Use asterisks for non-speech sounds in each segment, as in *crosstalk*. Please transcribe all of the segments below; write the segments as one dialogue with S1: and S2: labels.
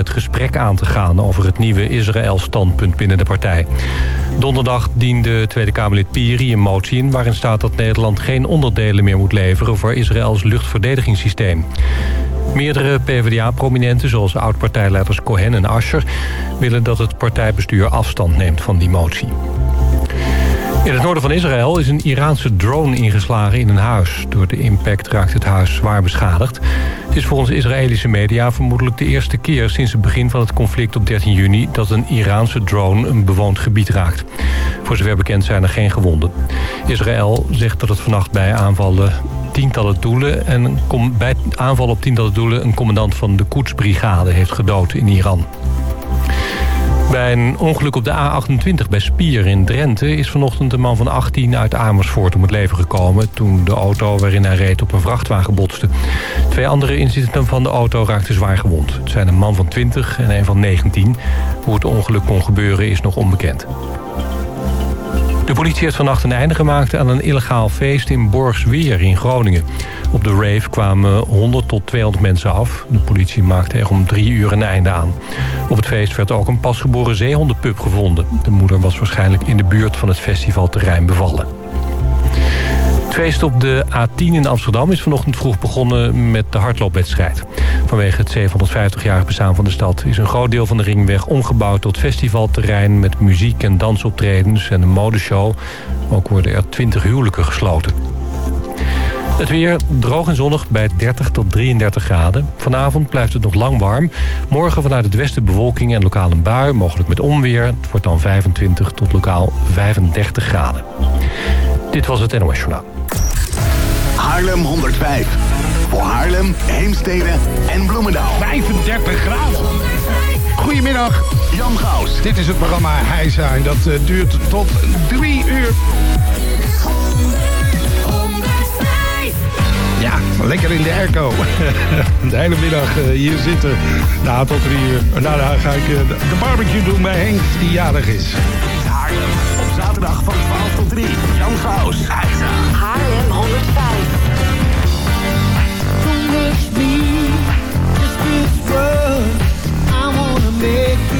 S1: het gesprek aan te gaan... over het nieuwe Israël-standpunt binnen de partij. Donderdag diende Tweede Kamerlid Piri een motie in... waarin staat dat Nederland geen onderdelen meer moet leveren... voor Israëls luchtverdedigingssysteem. Meerdere PvdA-prominenten, zoals oud-partijleiders Cohen en Ascher... willen dat het partijbestuur afstand neemt van die motie. In het noorden van Israël is een Iraanse drone ingeslagen in een huis. Door de impact raakt het huis zwaar beschadigd. Het is volgens Israëlische media vermoedelijk de eerste keer... sinds het begin van het conflict op 13 juni... dat een Iraanse drone een bewoond gebied raakt. Voor zover bekend zijn er geen gewonden. Israël zegt dat het vannacht bij aanvallen tientallen doelen... en bij aanvallen op tientallen doelen... een commandant van de Koetsbrigade heeft gedood in Iran. Bij een ongeluk op de A28 bij Spier in Drenthe... is vanochtend een man van 18 uit Amersfoort om het leven gekomen... toen de auto waarin hij reed op een vrachtwagen botste. Twee andere inzittenden van de auto raakten zwaar gewond. Het zijn een man van 20 en een van 19. Hoe het ongeluk kon gebeuren is nog onbekend. De politie heeft vannacht een einde gemaakt aan een illegaal feest in Borgsweer in Groningen. Op de rave kwamen 100 tot 200 mensen af. De politie maakte er om drie uur een einde aan. Op het feest werd ook een pasgeboren zeehondenpup gevonden. De moeder was waarschijnlijk in de buurt van het festivalterrein bevallen. Het feest op de A10 in Amsterdam is vanochtend vroeg begonnen met de hardloopwedstrijd. Vanwege het 750-jarig bestaan van de stad is een groot deel van de ringweg omgebouwd tot festivalterrein met muziek en dansoptredens en een modeshow. Ook worden er 20 huwelijken gesloten. Het weer droog en zonnig bij 30 tot 33 graden. Vanavond blijft het nog lang warm. Morgen vanuit het westen bewolking en lokaal een bui, mogelijk met onweer. Het wordt dan 25 tot lokaal 35 graden. Dit was het NOS Journaal.
S2: Haarlem 105. Voor Haarlem, Heemstede en Bloemendaal.
S3: 35 graden. Goedemiddag.
S2: Jan Gaus.
S3: Dit is het programma Heisa en dat uh, duurt tot 3 uur. Ja, lekker in de airco. *laughs* De hele middag uh, hier zitten. Nou, tot drie uur. Daarna ga ik uh, de barbecue doen bij Henk, die jarig is.
S2: Haarlem, op zaterdag van 12 tot 3. Jan Gaus, Heisa.
S4: Haarlem 105.
S5: touch me. Just this rough. I wanna make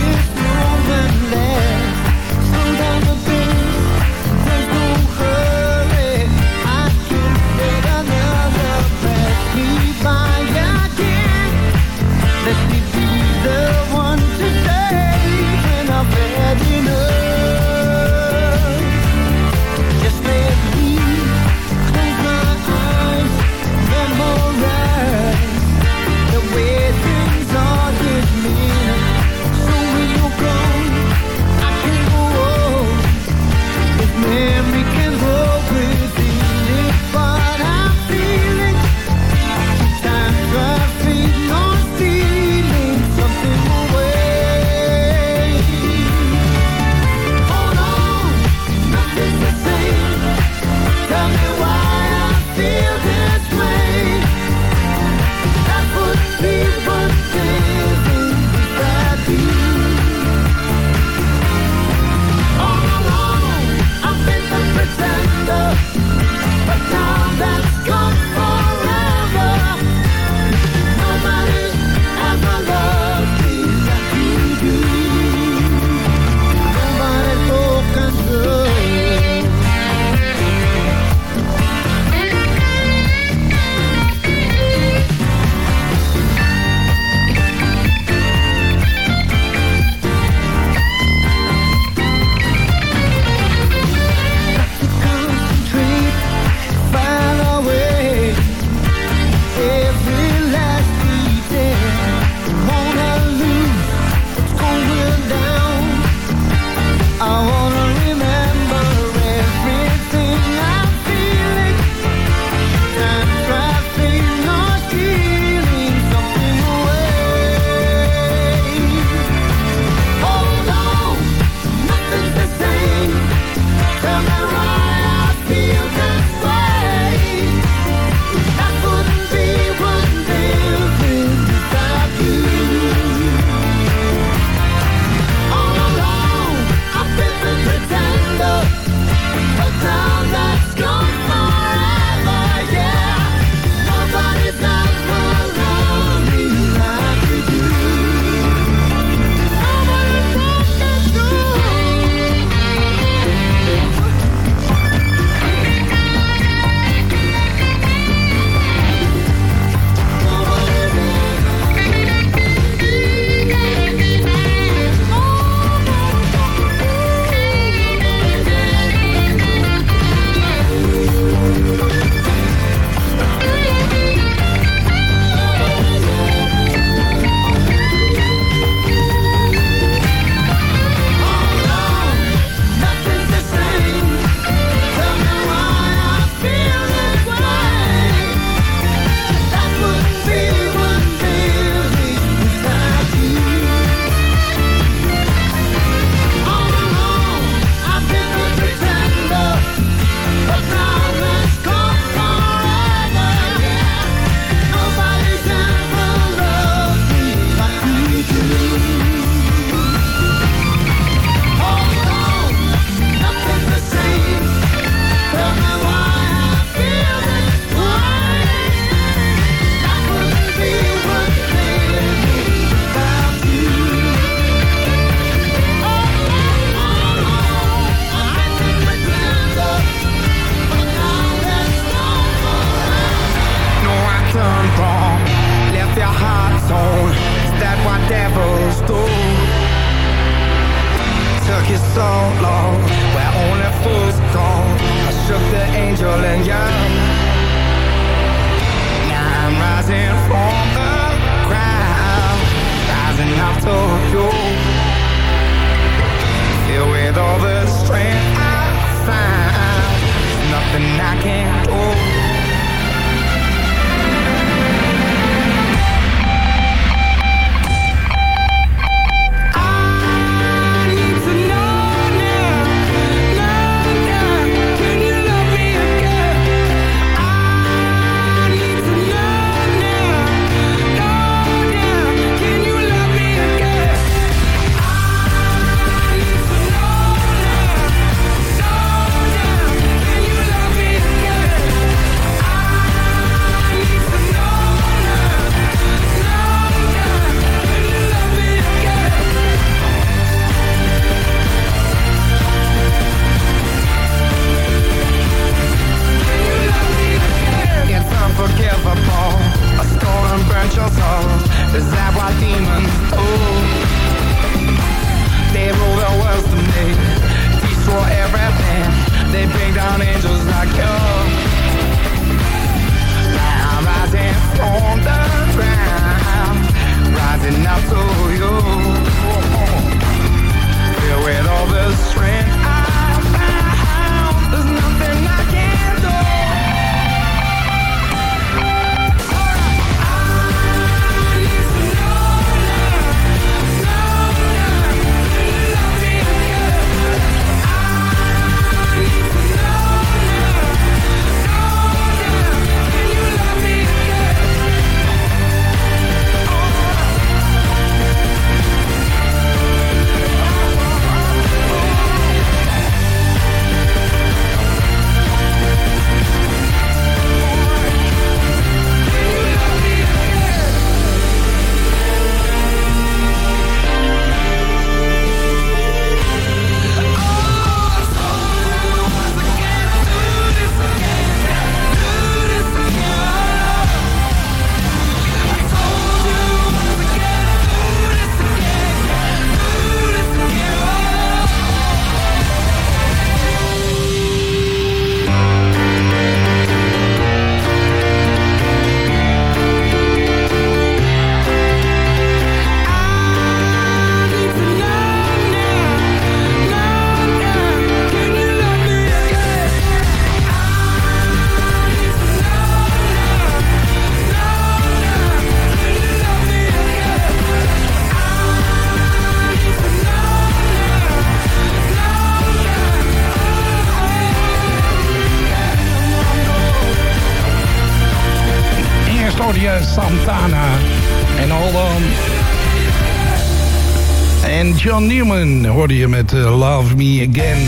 S3: John Newman hoorde je met uh, Love Me Again.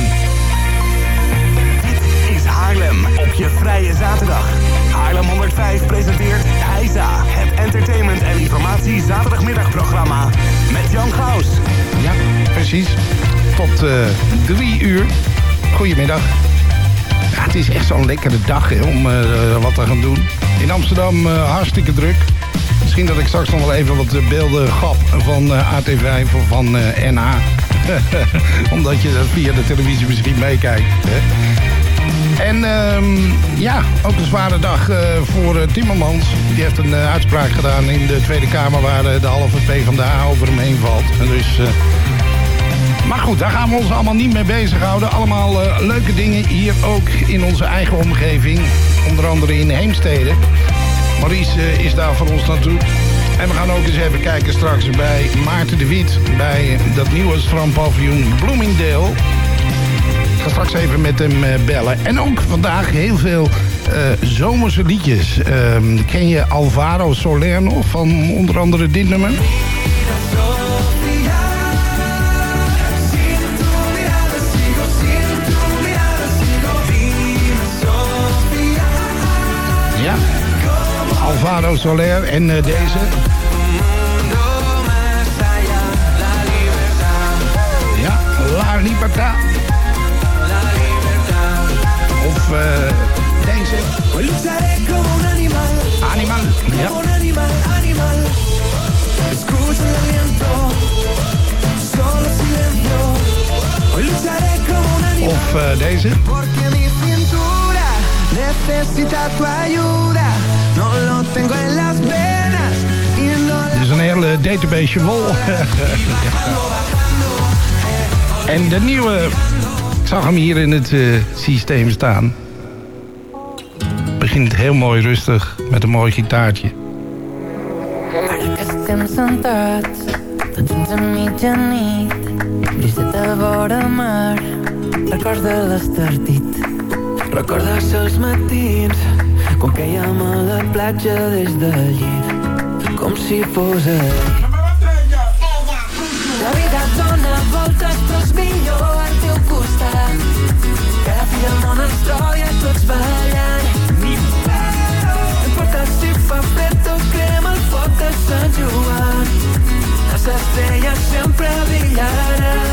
S2: Dit is Haarlem op je vrije zaterdag. Haarlem 105 presenteert Heisa, het entertainment en informatie zaterdagmiddagprogramma. Met Jan Gaus.
S3: Ja, precies. Tot uh, drie uur. Goedemiddag. Ja, het is echt zo'n lekkere dag om uh, wat te gaan doen. In Amsterdam hartstikke druk. Misschien dat ik straks nog wel even wat beelden gaf van eh, AT5 of van eh, NH. *laughs* Omdat je dat via de televisie misschien meekijkt. En um, ja, ook een zware dag uh, voor Timmermans. Die heeft een uitspraak gedaan in de Tweede Kamer... waar de halve P van de A over hem heen valt. En dus, maar goed, daar gaan we ons allemaal niet mee bezighouden. Allemaal leuke dingen hier ook in onze eigen omgeving. Onder andere in Heemstede. Maurice eh, is daar voor ons naartoe. En we gaan ook eens even kijken straks bij Maarten de Wiet... bij dat nieuwe strandpaviljoen Bloomingdale. Ik ga straks even met hem eh, bellen. En ook vandaag heel veel uh, zomerse liedjes. Uh, ken je Alvaro Soler nog van onder andere dit nummer? Alvaro Soler en uh, deze. Ja, La Libertad. Of uh, deze. Animal. Ja. Escucha el aliento, solo silencio. deze.
S4: Necesita tu ayuda. No lo tengo en las venas
S3: Dit is een hele database vol. *laughs* en de nieuwe... Ik zag hem hier in het eh, systeem staan. Begint heel mooi rustig met een mooi gitaartje.
S6: Tots junts a mitjanit brisa de vora mar records de l'estartit
S4: Recordes els matins quan quèiem a la platja des del llit com si fos ahir.
S6: la vida dona voltes però és millor al teu costat. La fi del món ens trobi a tots ballant.
S4: O crema de les estrelles sempre brillaran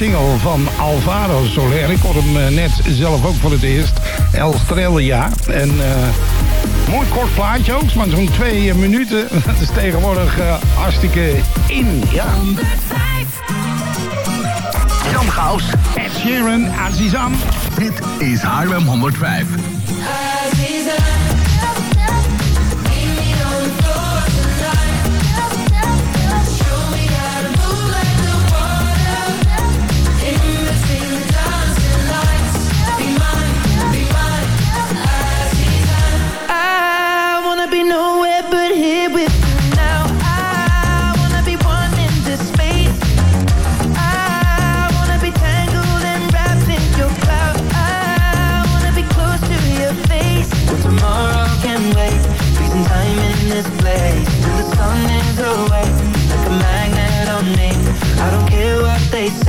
S3: single van Alvaro Soler. Ik hoorde hem eh, net zelf ook voor het eerst. El Strella. En eh, mooi kort plaatje ook, maar zo'n twee eh, minuten. *laughs* Dat is tegenwoordig hartstikke in. Ja.
S2: Jan Gaus.
S3: Ed Sheeran, Azizam.
S2: Dit is Haarlem 105.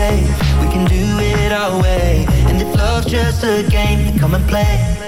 S6: Say. We can do it our way. And if love's just a game, then come and play.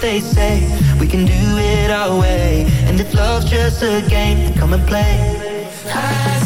S6: They say. We can do it our way. And if love's just a game, come and play.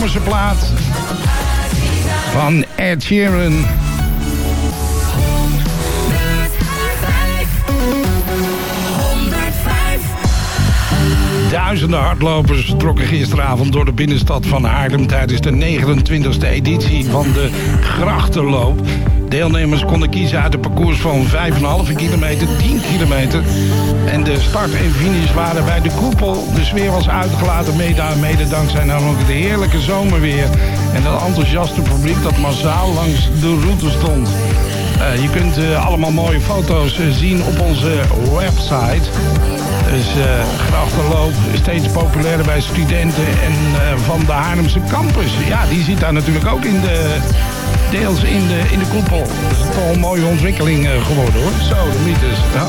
S3: Zomerse plaat van Ed Sheeran. Duizenden hardlopers trokken gisteravond door de binnenstad van Haarlem... tijdens de 29e editie van de Grachtenloop. Deelnemers konden kiezen uit een parcours van 5,5 kilometer, 10 kilometer. En de start en finish waren bij de koepel. De sfeer was uitgelaten, mede, mede dankzij namelijk het heerlijke zomerweer... en het enthousiaste publiek dat massaal langs de route stond. Uh, je kunt uh, allemaal mooie foto's uh, zien op onze website. Dus grachtenloop steeds populairder bij studenten en van de Haarlemse campus. Ja, die zit daar natuurlijk ook in de, deels in de, in de koepel. Dat is toch een mooie ontwikkeling geworden hoor. Zo, de mythes. Ja,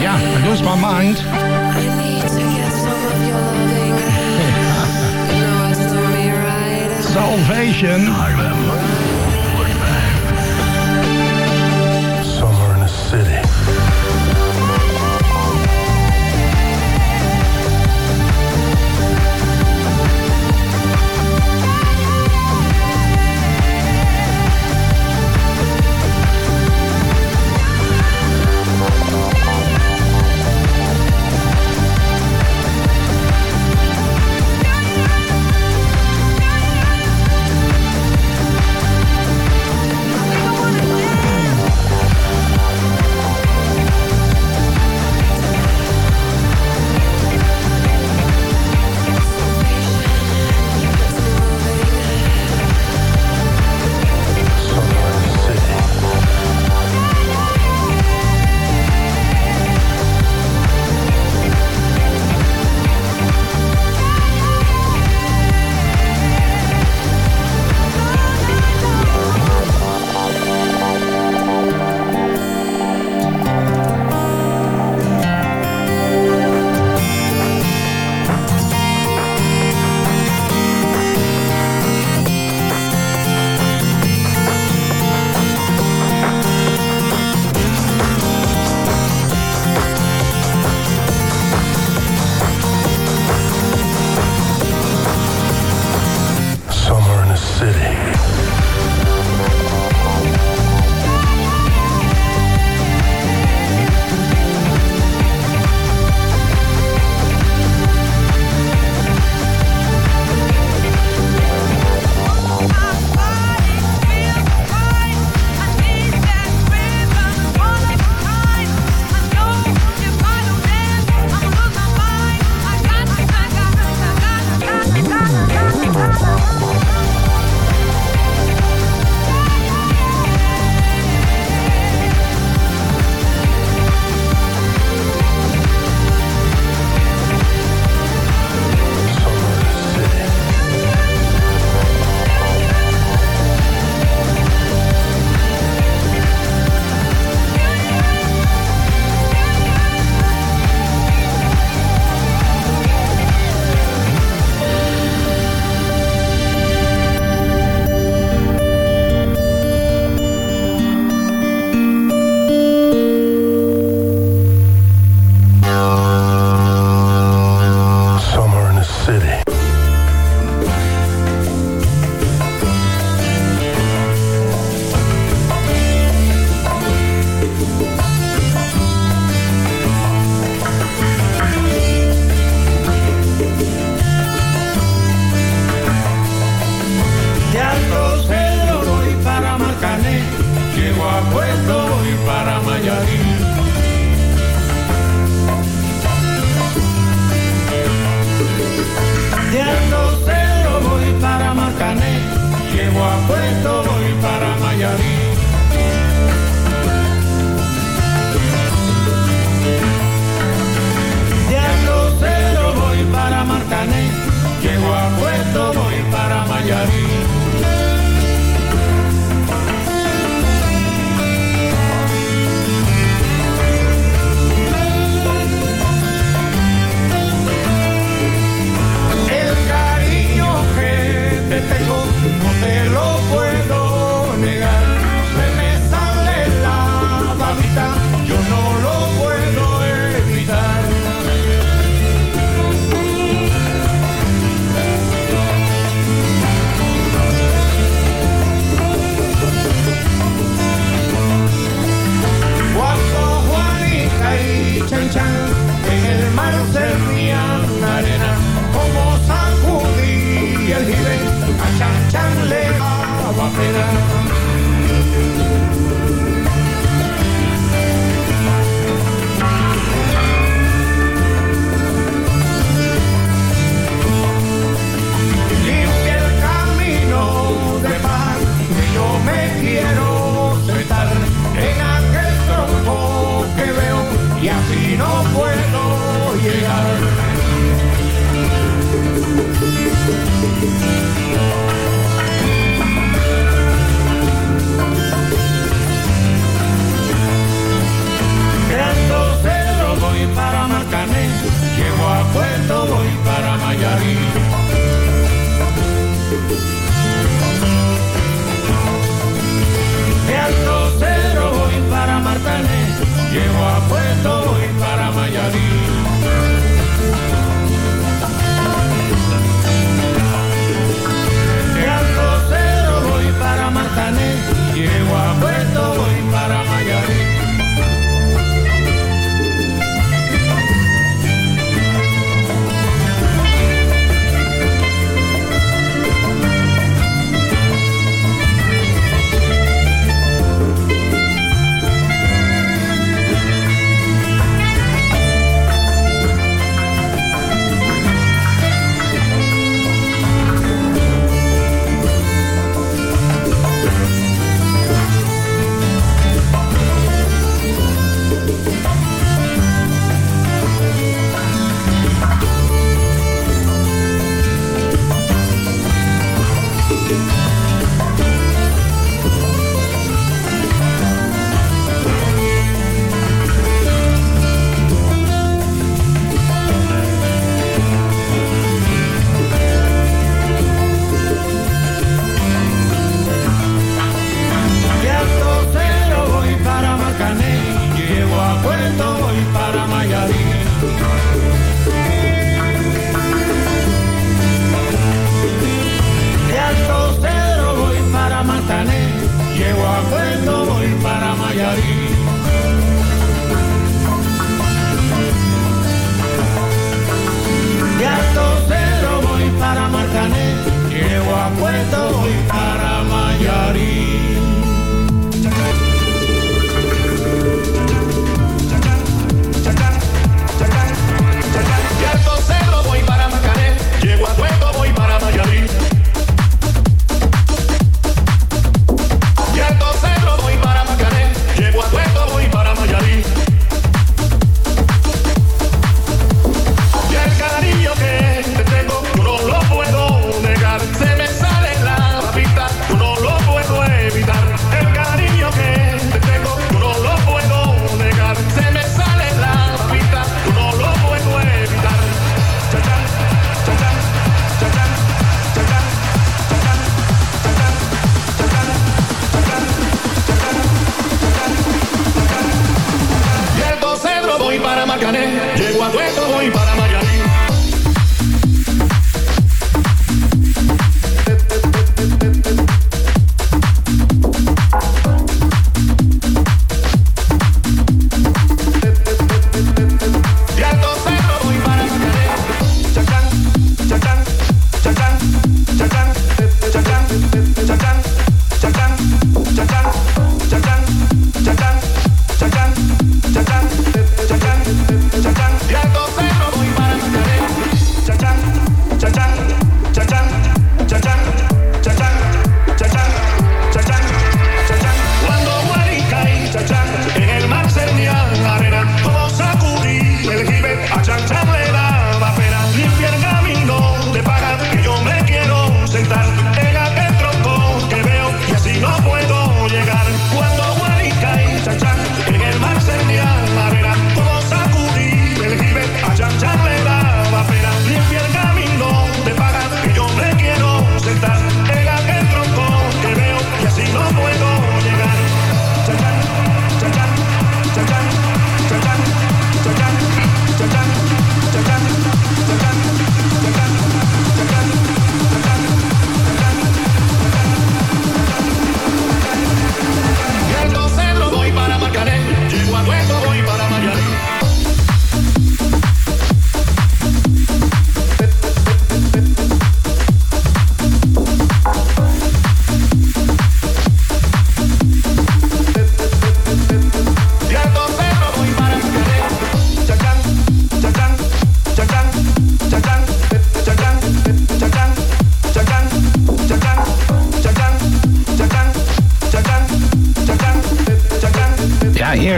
S3: ja I lose my mind. *laughs* Salvation.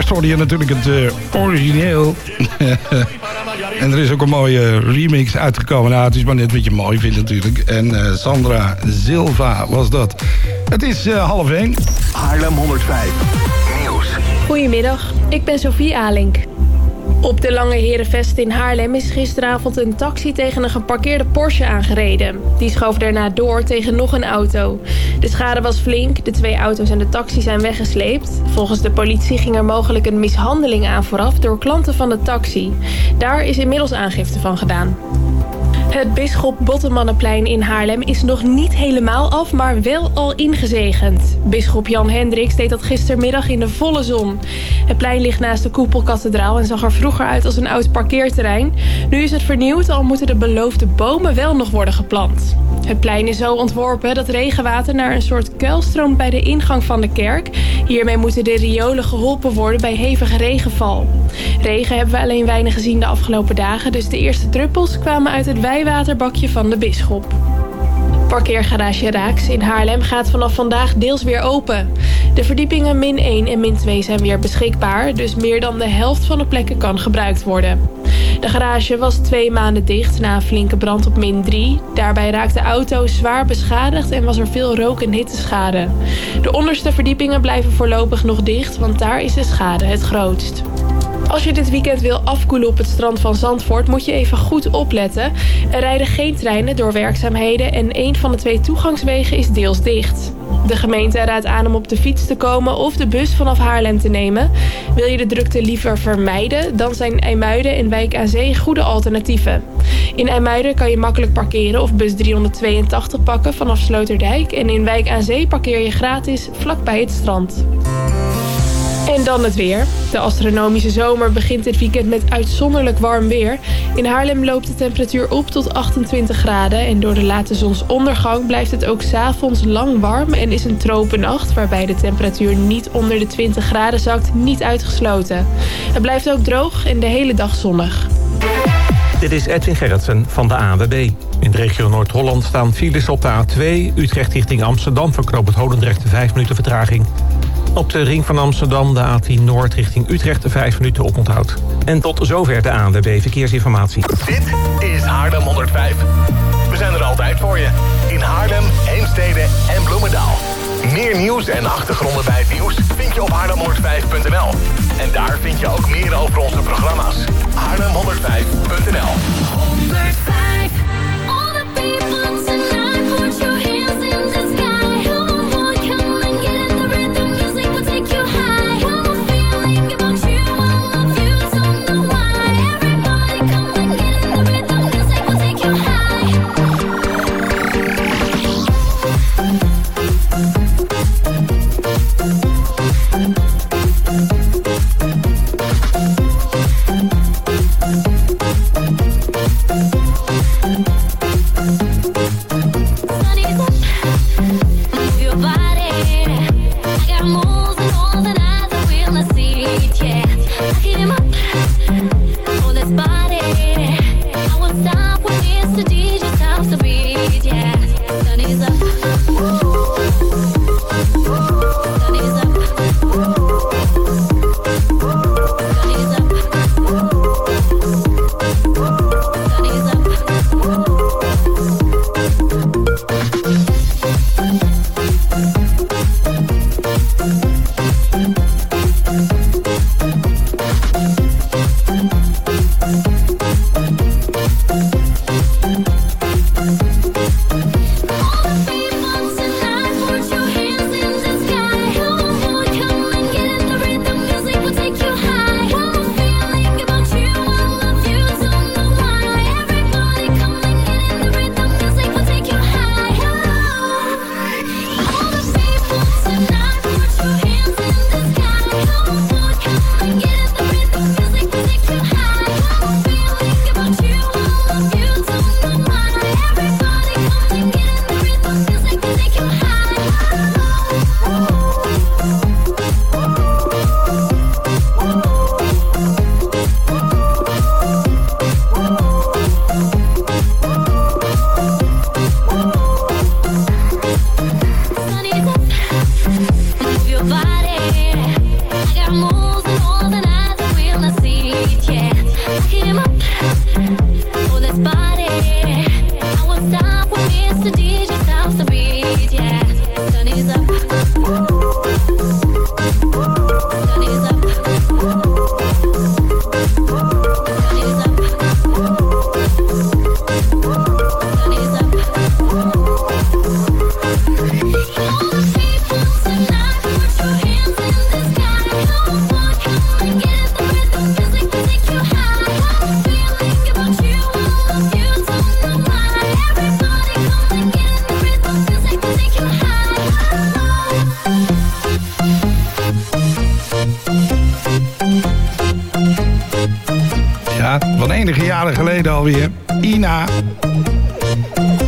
S3: Eerst hoorde je natuurlijk het eh, origineel. *laughs* en er is ook een mooie remix uitgekomen. Nou, het is maar net wat je mooi vindt natuurlijk. En eh, Sandra Silva was dat. Het is eh, half één.
S2: Haarlem 105. Nieuws.
S7: Goedemiddag, ik ben Sophie Alink. Op de Lange Herenvest in Haarlem is gisteravond een taxi tegen een geparkeerde Porsche aangereden. Die schoof daarna door tegen nog een auto. De schade was flink, de twee auto's en de taxi zijn weggesleept. Volgens de politie ging er mogelijk een mishandeling aan vooraf door klanten van de taxi. Daar is inmiddels aangifte van gedaan. Het Bisschop Bottemannenplein in Haarlem is nog niet helemaal af, maar wel al ingezegend. Bisschop Jan Hendricks deed dat gistermiddag in de volle zon. Het plein ligt naast de koepelkathedraal en zag er vroeger uit als een oud parkeerterrein. Nu is het vernieuwd, al moeten de beloofde bomen wel nog worden geplant. Het plein is zo ontworpen dat regenwater naar een soort kuil stroomt bij de ingang van de kerk. Hiermee moeten de riolen geholpen worden bij hevige regenval. Regen hebben we alleen weinig gezien de afgelopen dagen, dus de eerste druppels kwamen uit het wijwaterbakje van de bisschop. Parkeergarage Raaks in Haarlem gaat vanaf vandaag deels weer open. De verdiepingen min 1 en min 2 zijn weer beschikbaar, dus meer dan de helft van de plekken kan gebruikt worden. De garage was twee maanden dicht na een flinke brand op min 3. Daarbij raakte de auto zwaar beschadigd en was er veel rook- en hitteschade. De onderste verdiepingen blijven voorlopig nog dicht, want daar is de schade het grootst. Als je dit weekend wil afkoelen op het strand van Zandvoort... moet je even goed opletten. Er rijden geen treinen door werkzaamheden... en een van de twee toegangswegen is deels dicht. De gemeente raadt aan om op de fiets te komen of de bus vanaf Haarlem te nemen. Wil je de drukte liever vermijden, dan zijn IJmuiden en Wijk aan Zee goede alternatieven. In IJmuiden kan je makkelijk parkeren of bus 382 pakken vanaf Sloterdijk. En in Wijk aan Zee parkeer je gratis vlakbij het strand. En dan het weer. De astronomische zomer begint dit weekend met uitzonderlijk warm weer. In Haarlem loopt de temperatuur op tot 28 graden. En door de late zonsondergang blijft het ook s'avonds lang warm... en is een tropennacht waarbij de temperatuur niet onder de 20 graden zakt niet uitgesloten. Het blijft ook droog en de hele dag zonnig.
S8: Dit is Edwin Gerritsen van de ANWB. In de regio Noord-Holland staan files op de A2... Utrecht richting Amsterdam voor knoop het Holendrecht 5 minuten vertraging. Op de ring van Amsterdam de A10 Noord richting Utrecht 5 minuten oponthoud. En tot zover de ANWB Verkeersinformatie.
S2: Dit is Haarlem 105. We zijn er altijd voor je. In Haarlem, Heemstede en Bloemendaal. Meer nieuws en achtergronden bij het nieuws vind je op haarlem105.nl. En daar vind je ook meer over onze programma's. Haarlem105.nl
S9: 105 All the people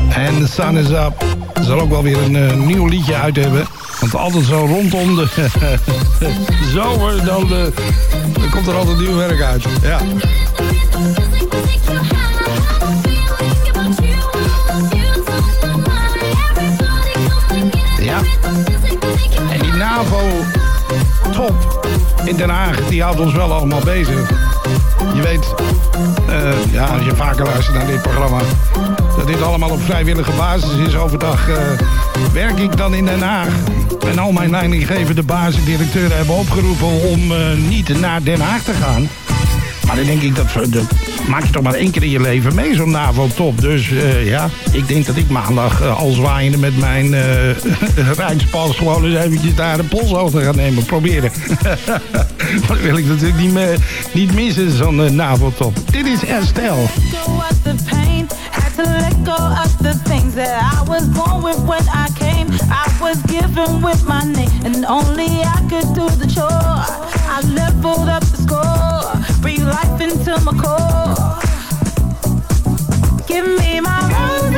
S3: En The Sun is Up. Zal ook wel weer een eh, nieuw liedje uit hebben. Want altijd zo rondom de *laughs* zomer, dan, eh, dan komt er altijd nieuw werk uit. Ja. Ja. En die NAVO-top in Den Haag, die houdt ons wel allemaal bezig. Je weet, eh, ja, als je vaker luistert naar dit programma... dat dit allemaal op vrijwillige basis is. Overdag eh, werk ik dan in Den Haag. En al mijn leidinggevende bazen, directeuren hebben opgeroepen... om eh, niet naar Den Haag te gaan. Maar dan denk ik, dat, dat maak je toch maar één keer in je leven mee, zo'n NAVO-top. Dus eh, ja, ik denk dat ik maandag uh, al zwaaiende met mijn *laughs* uh, Rijnspas... gewoon eens eventjes daar de polshoogte ga nemen, proberen. *laughs* dat wil ik natuurlijk niet, meer, niet missen, zo'n NAVO-top. Dit is Estelle.
S10: to let go of the things that I was born with when I came. I was given with my name, and only I could do the chore. I leveled up the score, breathe life into my core. Give me my roses.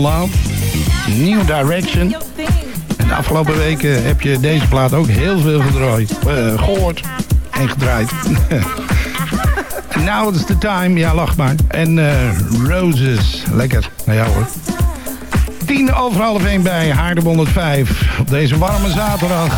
S11: New Direction. En de afgelopen weken heb je deze plaat ook heel veel gedraaid, eh, gehoord en gedraaid. *laughs* Now is the time. Ja, lach maar. En eh, Roses. Lekker. Nou ja hoor. Tien over half één bij Haardem 105. Op deze warme zaterdag.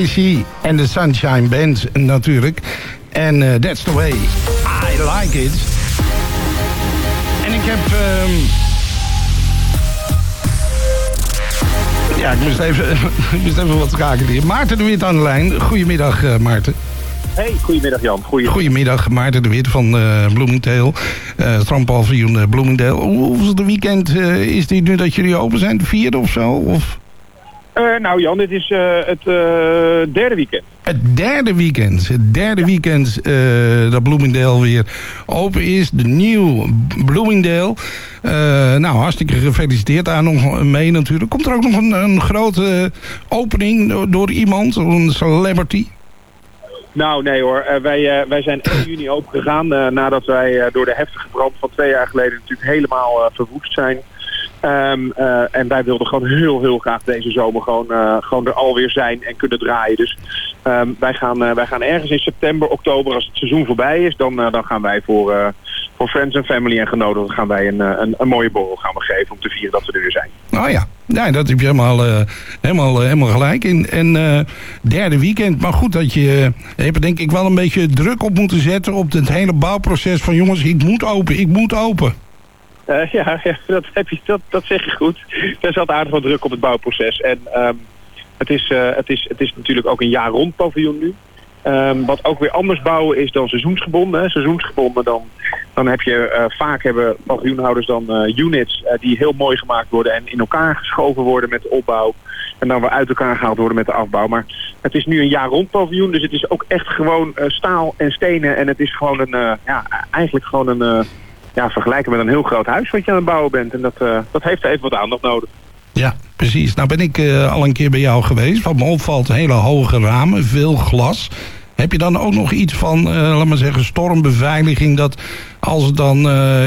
S11: Casey en de Sunshine Band natuurlijk. En eh, That's the Way I Like It. En ik heb... ehm, Ja, ik moest even, *laughs* ik moest even wat schaken hier. Maarten de Wit aan de lijn. Goedemiddag, eh, Maarten.
S12: Hey, goedemiddag Jan. Goeie...
S11: Goedemiddag, Maarten de Wit van Bloomingdale. Uh, Strandpaviljoen eh, Bloomingdale. Hoe- Hoeveel weekend is dit nu dat jullie open zijn? De vierde of zo? Of?
S12: Eh, nou Jan, dit is eh, het eh, derde weekend.
S11: Het derde weekend. Het derde weekend dat Bloomingdale weer open is. De nieuw Bloomingdale. Nou, hartstikke gefeliciteerd daar nog mee natuurlijk. Komt er ook nog een, een grote opening door, door iemand? Een celebrity?
S12: Nou nee hoor, wij, wij zijn 1 *laughs* juni open gegaan nadat wij door de heftige brand van twee jaar geleden natuurlijk helemaal verwoest zijn. Ehm, eh, en wij wilden gewoon heel heel graag deze zomer gewoon, eh, gewoon er alweer zijn en kunnen draaien. Dus ehm, wij, gaan, eh, wij gaan ergens in september, oktober, als het seizoen voorbij is, dan, dan gaan wij voor, voor friends en family en genodigden gaan wij een, een, een mooie borrel gaan we geven om te vieren dat we er weer zijn.
S11: Oh ja, ja dat heb je helemaal, helemaal, helemaal gelijk in. En derde weekend, maar goed dat je... Er denk ik wel een beetje druk op moeten zetten... op het hele bouwproces van jongens, ik moet open, ik moet open.
S12: Eh, ja, dat, heb je, dat, dat zeg je goed. Er zat aardig wat druk op het bouwproces. En ehm, Het is, eh, het, is, het is natuurlijk ook een jaar rond paviljoen nu. Ehm, wat ook weer anders bouwen is dan seizoensgebonden. Hè. Seizoensgebonden dan, dan heb je eh, vaak hebben paviljoenhouders dan units die heel mooi gemaakt worden en in elkaar geschoven worden met de opbouw. En dan weer uit elkaar gehaald worden met de afbouw. Maar het is nu een jaar rond paviljoen, dus het is ook echt gewoon staal en stenen. En het is gewoon een, ja, eigenlijk gewoon een, ja, vergelijken met een heel groot huis wat je aan het bouwen bent. En dat, eh, dat heeft even wat aandacht nodig.
S3: Ja, precies. Nou ben ik eh, al een keer bij jou geweest. Wat me opvalt, hele hoge ramen, veel glas. Heb je dan ook nog iets van, eh, laat maar zeggen, stormbeveiliging... dat als er dan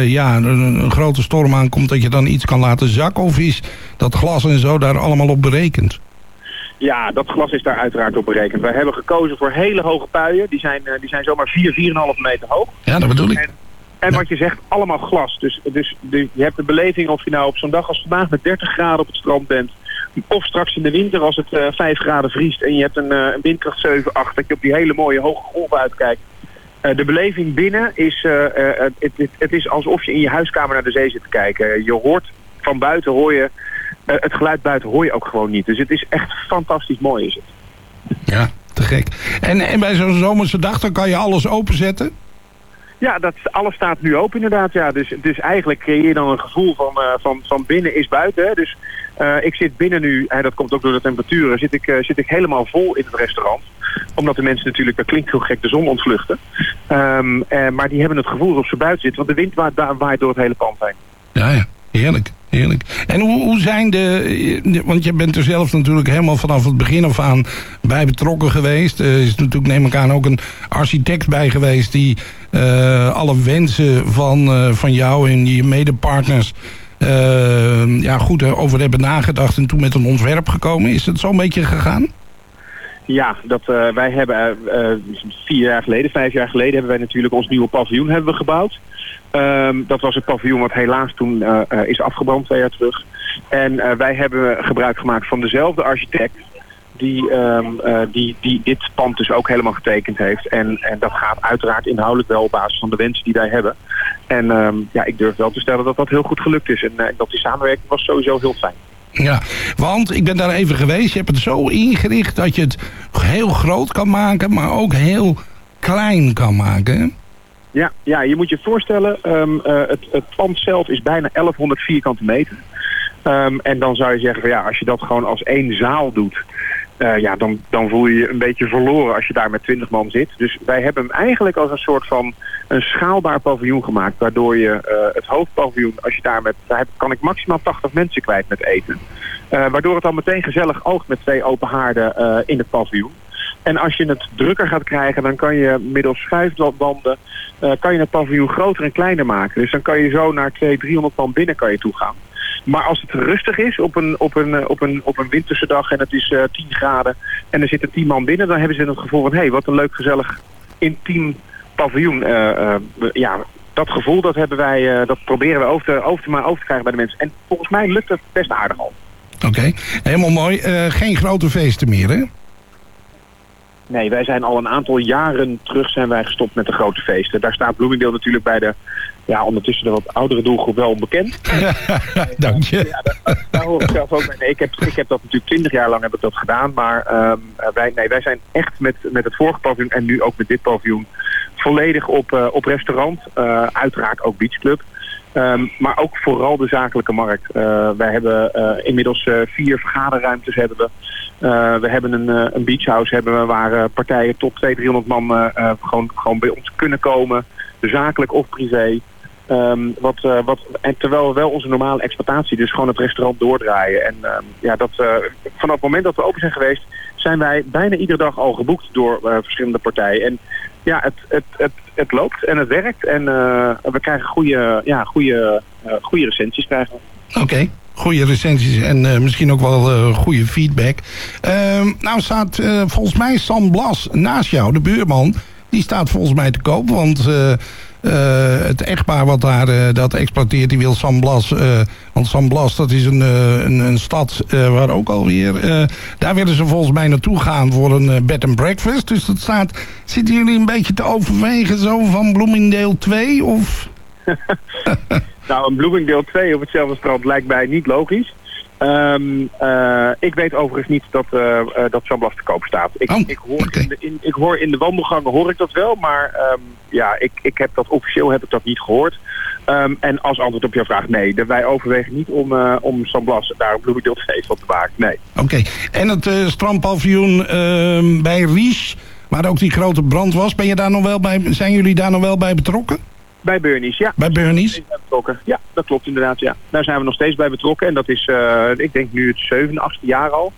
S3: ja, een, een grote storm aankomt... dat je dan iets kan laten zakken? Of is dat glas en zo daar allemaal op berekend?
S12: Ja, dat glas is daar uiteraard op berekend. Wij hebben gekozen voor hele hoge puien. Die zijn, die zijn zomaar 4, 4,5 meter hoog.
S3: Ja, dat bedoel ik.
S12: En, en wat je zegt, allemaal glas. Dus, dus de, je hebt de beleving of je nou op zo'n dag als vandaag met 30 graden op het strand bent... of straks in de winter als het eh 5 graden vriest en je hebt een, eh, een windkracht 7, 8... dat je op die hele mooie hoge golven uitkijkt. Eh, de beleving binnen is, eh, eh, het, het, het is alsof je in je huiskamer naar de zee zit te kijken. Je hoort van buiten, hoor je, eh, het geluid buiten hoor je ook gewoon niet. Dus het is echt fantastisch mooi is het.
S3: Ja, te gek. En, en bij zo'n zomerse dag dan kan je alles openzetten?
S12: Ja, dat, alles staat nu open inderdaad. Ja. Dus, dus eigenlijk creëer je dan een gevoel van, eh, van, van binnen is buiten. Hè. Dus eh, ik zit binnen nu, en dat komt ook door de temperaturen, zit ik, eh, zit ik helemaal vol in het restaurant. Omdat de mensen natuurlijk, dat klinkt heel gek, de zon ontvluchten. Ehm, eh, maar die hebben het gevoel alsof ze buiten zitten, want de wind waait, waait door het hele pand heen.
S3: Ja, ja. Heerlijk, heerlijk. En hoe, hoe zijn de... Want je bent er zelf natuurlijk helemaal vanaf het begin af aan bij betrokken geweest. Er is natuurlijk, neem ik aan, ook een architect bij geweest... die alle wensen van, eh, van jou en je medepartners... eh, ja, goed over hebben nagedacht en toen met een ontwerp gekomen. Is het zo'n beetje gegaan?
S12: Ja, dat, eh, wij hebben eh, eh, vier jaar geleden, vijf jaar geleden hebben wij natuurlijk ons nieuwe paviljoen hebben we gebouwd. Ehm, dat was een paviljoen wat helaas toen eh, eh, is afgebrand twee jaar terug. En eh, wij hebben gebruik gemaakt van dezelfde architect die, ehm, eh, die, die dit pand dus ook helemaal getekend heeft. En, en dat gaat uiteraard inhoudelijk wel op basis van de wensen die wij hebben. En ehm, ja, ik durf wel te stellen dat dat heel goed gelukt is. En eh, dat die samenwerking was sowieso heel fijn.
S3: Ja, want ik ben daar even geweest. Je hebt het zo ingericht dat je het heel groot kan maken... maar ook heel klein kan maken. hè?
S12: Ja, ja, je moet je voorstellen, ehm, eh, het, het pand zelf is bijna 1100 vierkante meter. En dan zou je zeggen, van, ja, als je dat gewoon als één zaal doet, eh, ja, dan, dan voel je je een beetje verloren als je daar met 20 man zit. Dus wij hebben hem eigenlijk als een soort van een schaalbaar paviljoen gemaakt, waardoor je eh, het hoofdpaviljoen, als je daar met, daar kan ik maximaal 80 mensen kwijt met eten. Eh, waardoor het al meteen gezellig oogt met twee open haarden in het paviljoen. En als je het drukker gaat krijgen, dan kan je middels schuifbanden kan je het paviljoen groter en kleiner maken. Dus dan kan je zo naar 200, 300 man binnen kan je toe gaan. Maar als het rustig is op een, op een, eh, op een, op een winterse dag en het is eh 10 graden en er zitten 10 man binnen, dan hebben ze het gevoel van hé, hey, wat een leuk gezellig intiem paviljoen. Eh, eh, ja, dat gevoel dat hebben wij, eh, dat proberen we over te, over, te, maar over te krijgen bij de mensen. En volgens mij lukt het best aardig al.
S3: Oké, helemaal mooi. Eh, geen grote feesten meer, hè?
S12: Nee, wij zijn al een aantal jaren terug zijn wij gestopt met de grote feesten. Daar staat Bloomingdale natuurlijk bij de, ja, ondertussen de wat oudere doelgroep wel bekend. *laughs*
S3: Dank je.
S12: Ja, daar, daar hoor ik zelf ook bij. Nee, ik, heb, ik heb dat natuurlijk twintig jaar lang heb ik dat gedaan. Maar ehm, eh, wij, nee, wij zijn echt met, met het vorige paviljoen en nu ook met dit paviljoen volledig op, eh, op restaurant. Eh, uiteraard ook beachclub. Ehm, maar ook vooral de zakelijke markt. Wij hebben inmiddels vier vergaderruimtes hebben we. Eh, we hebben een, eh, een beachhouse hebben we waar eh, partijen tot 200, 300 man gewoon, gewoon bij ons kunnen komen. Zakelijk of privé. Ehm, wat, wat, en terwijl we wel onze normale exploitatie, dus gewoon het restaurant doordraaien. En ehm, ja, dat, vanaf het moment dat we open zijn geweest, zijn wij bijna iedere dag al geboekt door verschillende partijen. En ja, het, het, het, het loopt en het werkt. En we krijgen goede, ja, goede, goede recensies. Krijgen.
S3: Oké, goede recensies en eh, misschien ook wel eh, goede feedback. Ehm, nou staat eh, volgens mij Sam Blas naast jou, de buurman. Die staat volgens mij te koop, want... het echtpaar wat daar dat exploiteert, die wil San Blas. want San Blas, dat is een, een, een stad waar ook alweer... daar willen ze volgens mij naartoe gaan voor een bed and breakfast. Dus dat staat... Zitten jullie een beetje te overwegen zo van Bloomingdale 2? Of... *laughs*
S12: Nou, een Bloomingdale 2 op hetzelfde strand lijkt mij niet logisch. Ehm, eh, ik weet overigens niet dat, eh, dat te koop staat. Ik,
S3: Oh,
S12: ik, hoor in de, in, ik hoor in de wandelgangen hoor ik dat wel, maar ehm, ja, ik, ik heb dat officieel heb ik dat niet gehoord. Ehm, en als antwoord op jouw vraag, nee, de- wij overwegen niet om, eh, om San Blas daar een bloemendeelfeest van te maken. Nee.
S3: Oké. En het eh strandpaviljoen bij Ries, waar ook die grote brand was, ben je daar nog wel bij, zijn jullie daar nog wel bij betrokken?
S12: Bij Burnies, ja.
S3: Bij Burnies?
S12: Betrokken. Ja, dat klopt inderdaad. Ja. Daar zijn we nog steeds bij betrokken. En dat is, eh, ik denk nu het zevende, achtste jaar al.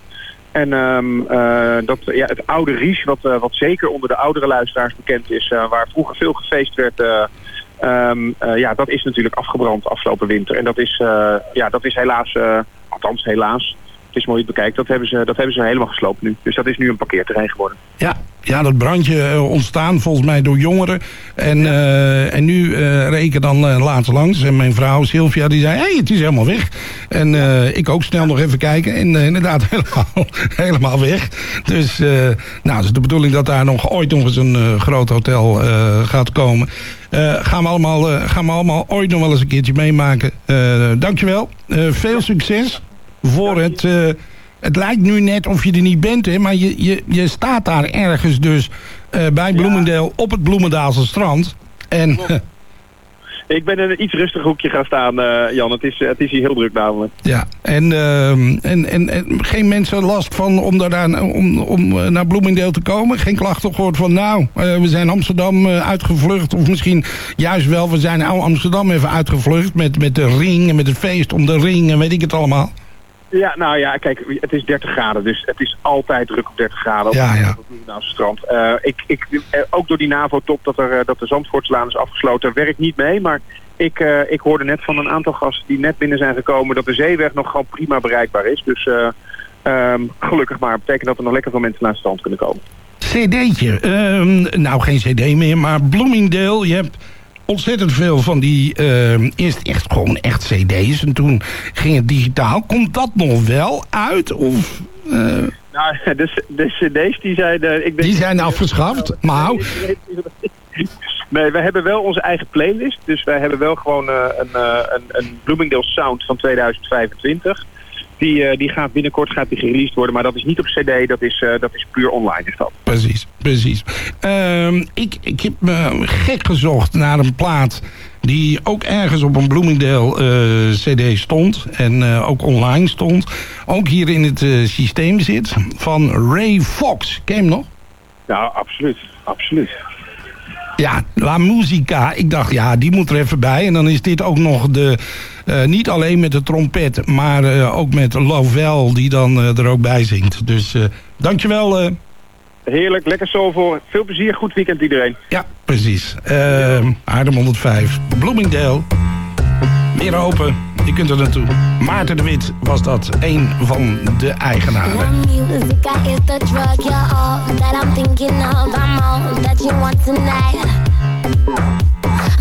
S12: En ehm, eh, dat, ja, het oude Ries, wat, eh, wat zeker onder de oudere luisteraars bekend is, waar vroeger veel gefeest werd, eh, ehm, eh, ja, dat is natuurlijk afgebrand afgelopen winter. En dat is, ja, dat is helaas, althans helaas, het is mooi het bekijkt, dat hebben, ze, dat hebben ze helemaal gesloopt nu. Dus dat is nu een parkeerterrein geworden.
S3: Ja, ja dat brandje eh, ontstaan volgens mij door jongeren. En, eh, en nu eh reken dan eh, laatst langs. En mijn vrouw Sylvia die zei, hé, hey, het is helemaal weg. En ik ook snel nog even kijken. En inderdaad *laughs* helemaal, helemaal weg. Dus nou, het is de bedoeling dat daar nog ooit nog eens een groot hotel gaat komen. Gaan, we allemaal, gaan we allemaal ooit nog wel eens een keertje meemaken. Dankjewel. Veel succes voor het... eh, het lijkt nu net of je er niet bent, hè, maar je, je, je staat daar ergens dus eh, bij Bloemendeel op het Bloemendaalse strand. En *laughs*
S12: Ik ben in een iets rustig hoekje gaan staan, eh, Jan. Het is, het is hier heel druk namelijk.
S3: ja, en, ehm, en, en, en geen mensen last van om, daar, om, om naar Bloemendeel te komen. Geen klachten gehoord van nou, we zijn Amsterdam uitgevlucht. Of misschien juist wel, we zijn nou Amsterdam even uitgevlucht met, met de ring en met het feest om de ring en weet ik het allemaal.
S12: Ja, nou ja, kijk, het is 30 graden, dus het is altijd druk op 30 graden op,
S3: Ja, ja.
S12: op het strand. Eh, ik, ik, eh, ook door die NAVO-top dat, er, eh, dat de Zandvoortslaan is afgesloten, werkt niet mee. Maar ik, ik hoorde net van een aantal gasten die net binnen zijn gekomen dat de zeeweg nog gewoon prima bereikbaar is. Dus eh, ehm, gelukkig maar, betekent dat er nog lekker veel mensen naar het strand kunnen komen.
S3: cd'tje. Ehm, nou, geen cd meer, maar Bloomingdale. Je hebt ontzettend veel van die... ehm, eerst echt gewoon echt cd's en toen ging het digitaal. Komt dat nog wel uit? Of, eh,
S12: Nou, *laughs* de, de cd's die zijn... eh, ik denk,
S3: die zijn afgeschaft? *laughs* Maar
S12: Nee, we hebben wel onze eigen playlist. Dus wij hebben wel gewoon eh, een, eh, een, een Bloomingdale Sound van 2025. Die, eh, die gaat binnenkort gaat die gereleased worden. Maar dat is niet op cd, dat is, eh, dat is puur online is dat.
S3: precies, precies. Ehm, ik, ik heb me gek gezocht naar een plaat... die ook ergens op een Bloomingdale eh, cd stond... en eh, ook online stond. Ook hier in het eh, systeem zit. Van Ray Fox. Ken je hem nog?
S12: Nou, absoluut. Absoluut.
S3: Ja, La Musica. Ik dacht, ja, die moet er even bij. En dan is dit ook nog de... eh, niet alleen met de trompet, maar eh, ook met Lovell... die dan eh, er ook bij zingt. Dus eh, dankjewel. eh
S12: Heerlijk, lekker zoveel. Veel plezier, goed weekend iedereen.
S3: ja, precies. Uh, Aardem 105. Bloomingdale. Weer open. Je kunt er naartoe. Maarten de Wit was dat. Een van de eigenaren.
S9: That I'm thinking of. I'm all that you want tonight.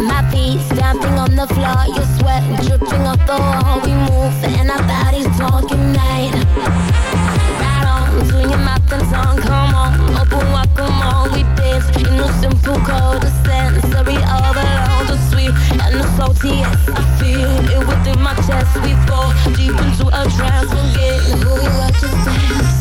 S9: My feet stamping on the floor, your sweat dripping off the wall. We move and our bodies talking night. Right on to your mouth and tongue, come on, open up, come on. We dance in the simple code, the sensory overload, the sweet and the salty. Yes, I feel it within my chest. We fall deep into a trance, forget who we were, just dance.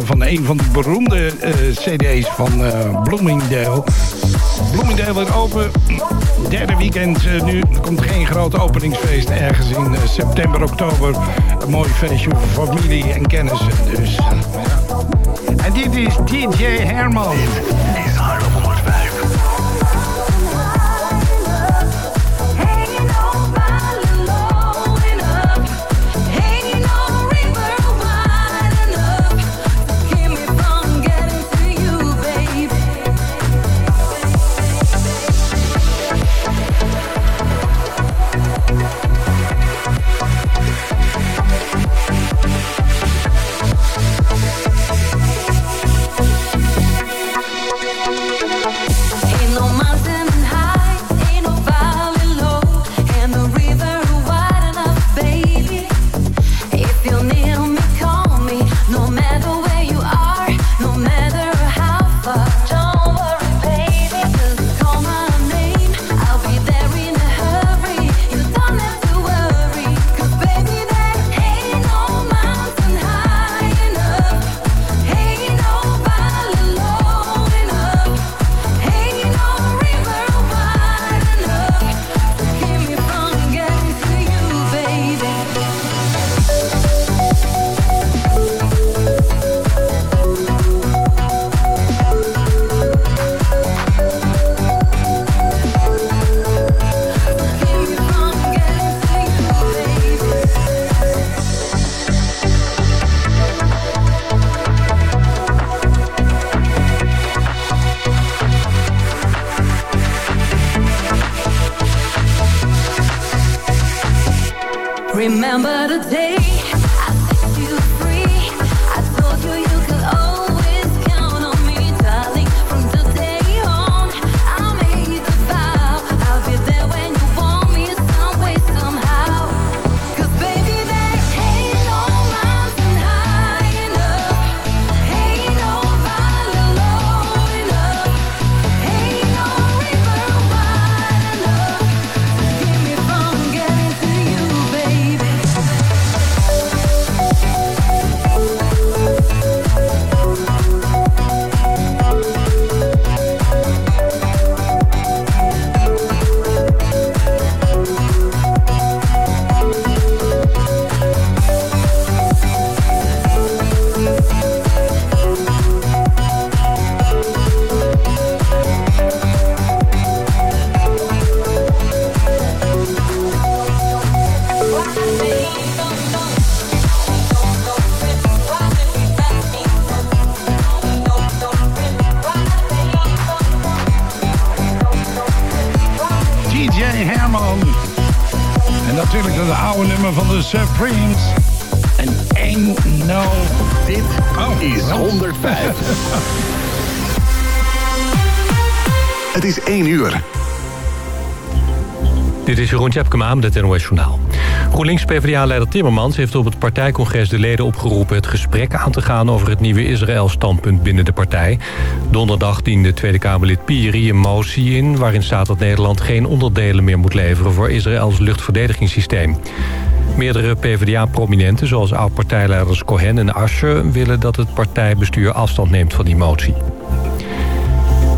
S10: Van een van de beroemde eh, cd's van eh, Bloomingdale. Bloomingdale weer open. Derde weekend eh, nu. Komt geen groot openingsfeest ergens in september, oktober. Een mooi feestje voor familie en kennissen. Dus. En dit is DJ Herman.
S1: Jeroen Tjepkema met het NOS Journaal. GroenLinks-PVDA-leider Timmermans heeft op het partijcongres de leden opgeroepen... het gesprek aan te gaan over het nieuwe Israël-standpunt binnen de partij. Donderdag diende Tweede Kamerlid Piri een motie in... waarin staat dat Nederland geen onderdelen meer moet leveren... voor Israëls luchtverdedigingssysteem. Meerdere PvdA-prominenten, zoals oud-partijleiders Cohen en Ascher... willen dat het partijbestuur afstand neemt van die motie.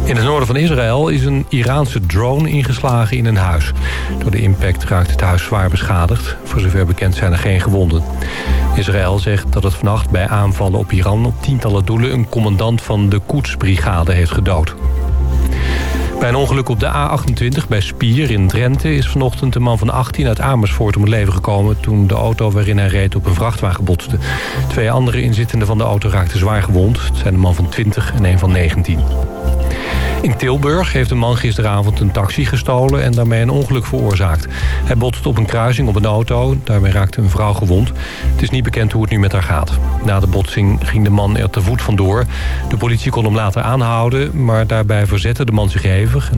S1: In het noorden van Israël is een Iraanse drone ingeslagen in een huis. Door de impact raakt het huis zwaar beschadigd. Voor zover bekend zijn er geen gewonden. Israël zegt dat het vannacht bij aanvallen op Iran op tientallen doelen... een commandant van de Quds-brigade heeft gedood. Bij een ongeluk op de A28 bij Spier in Drenthe... is vanochtend een man van 18 uit Amersfoort om het leven gekomen... toen de auto waarin hij reed op een vrachtwagen botste. Twee andere inzittenden van de auto raakten zwaar gewond. Het zijn een man van 20 en een van 19. In Tilburg heeft een man gisteravond een taxi gestolen en daarmee een ongeluk veroorzaakt. Hij botste op een kruising op een auto, daarmee raakte een vrouw gewond. Het is niet bekend hoe het nu met haar gaat. Na de botsing ging de man er te voet vandoor. De politie kon hem later aanhouden, maar daarbij verzette de man zich hevig...